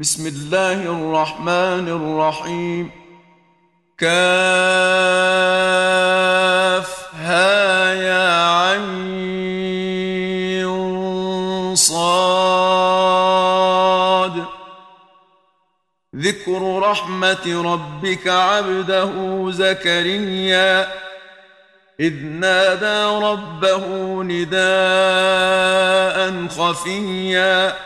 بسم الله الرحمن الرحيم. كاف ها يا عين صاد. ذكر رحمة ربك عبده زكريا. إذ نادى ربه نداء خفيا.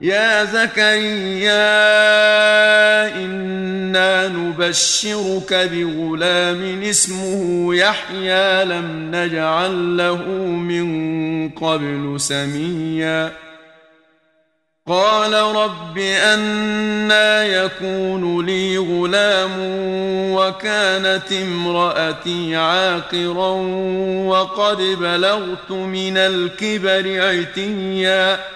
يا زكريا إنا نبشرك بغلام اسمه يحيى لم نجعل له من قبل سميا. قال رب أنا يكون لي غلام وكانت امرأتي عاقرا وقد بلغت من الكبر عتيا.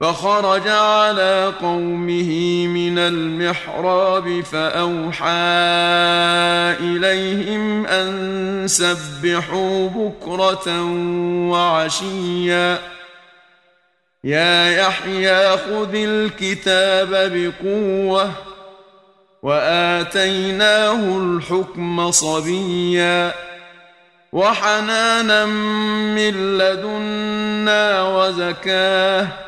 فخرج على قومه من المحراب فأوحى إليهم أن سبحوا بكرة وعشيا. يا يحيى خذ الكتاب بقوة وآتيناه الحكم صبيا. وحنانا من لدنا وزكاة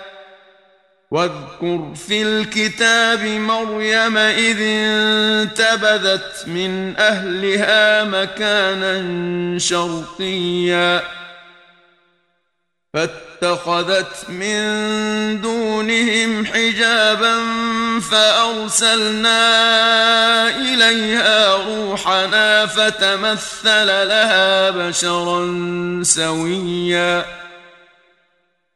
واذكر في الكتاب مريم إذ انتبذت من أهلها مكانا شرقيا. فاتخذت من دونهم حجابا فأرسلنا إليها روحنا فتمثل لها بشرا سويا.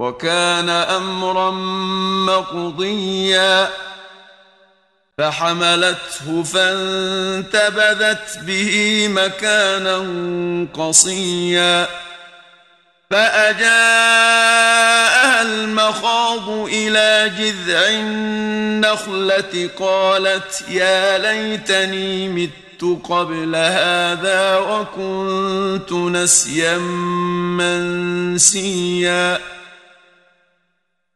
وكان أمرا مقضيا فحملته فانتبذت به مكانا قصيا فأجاءها المخاض إلى جذع النخلة قالت يا ليتني مت قبل هذا وكنت نسيا منسيا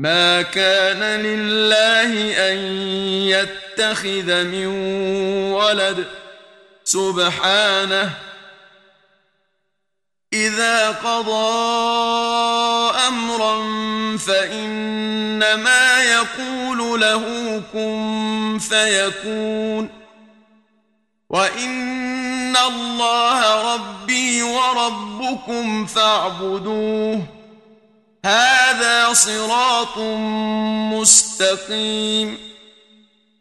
ما كان لله أن يتخذ من ولد. سبحانه. إذا قضى أمرا فإنما يقول له كن فيكون. وإن الله ربي وربكم فاعبدوه. هذا صراط مستقيم.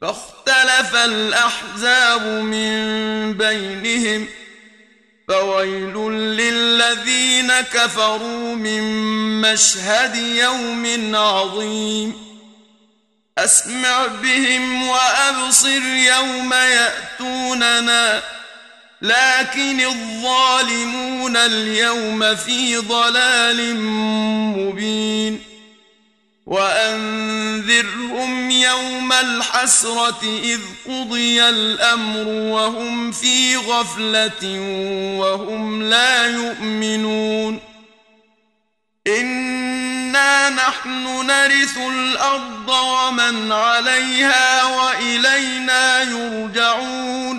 فاختلف الأحزاب من بينهم. فويل للذين كفروا من مشهد يوم عظيم. أسمع بهم وأبصر يوم يأتوننا. لكن الظالمون اليوم في ضلال مبين. وأنذرهم يوم الحسرة إذ قضي الأمر وهم في غفلة وهم لا يؤمنون. إنا نحن نرث الأرض ومن عليها وإلينا يرجعون.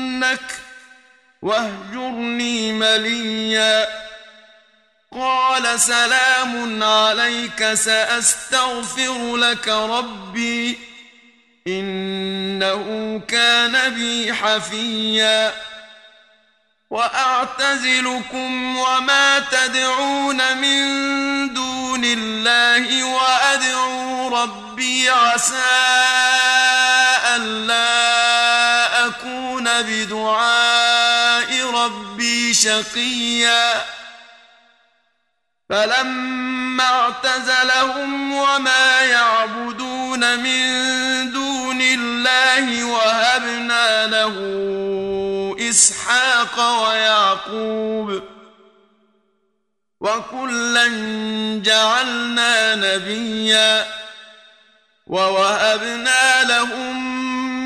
لأرجمنك واهجرني مليا. قال سلام عليك سأستغفر لك ربي. إنه كان بي حفيا. وأعتزلكم وما تدعون من دون الله وأدعو ربي عسى أكون بدعاء ربي شقيا فلما اعتزلهم وما يعبدون من دون الله وهبنا له إسحاق ويعقوب وكلا جعلنا نبيا ووهبنا لهم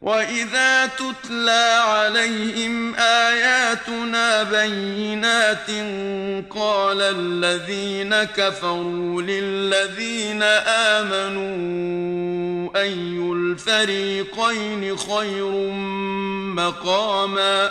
واذا تتلى عليهم اياتنا بينات قال الذين كفروا للذين امنوا اي الفريقين خير مقاما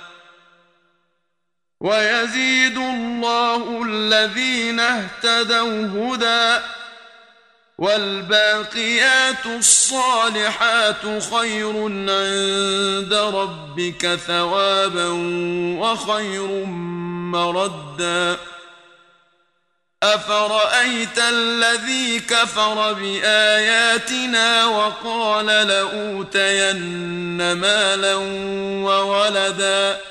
ويزيد الله الذين اهتدوا هدى والباقيات الصالحات خير عند ربك ثوابا وخير مردا. افرايت الذي كفر باياتنا وقال لاوتين مالا وولدا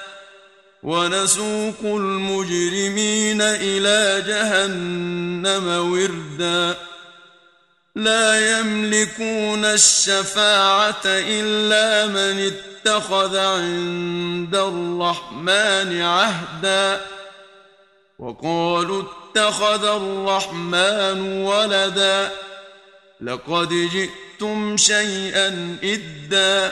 ونسوق المجرمين إلى جهنم وردا. لا يملكون الشفاعة إلا من اتخذ عند الرحمن عهدا. وقالوا اتخذ الرحمن ولدا. لقد جئتم شيئا إدا.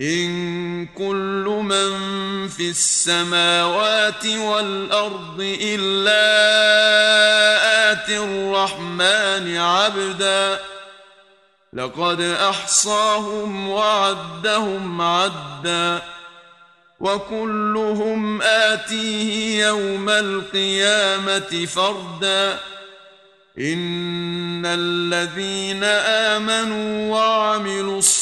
إن كل من في السماوات والأرض إلا اتي الرحمن عبدا. لقد أحصاهم وعدهم عدا. وكلهم آتيه يوم القيامة فردا. إن الذين آمنوا وعملوا الصالحات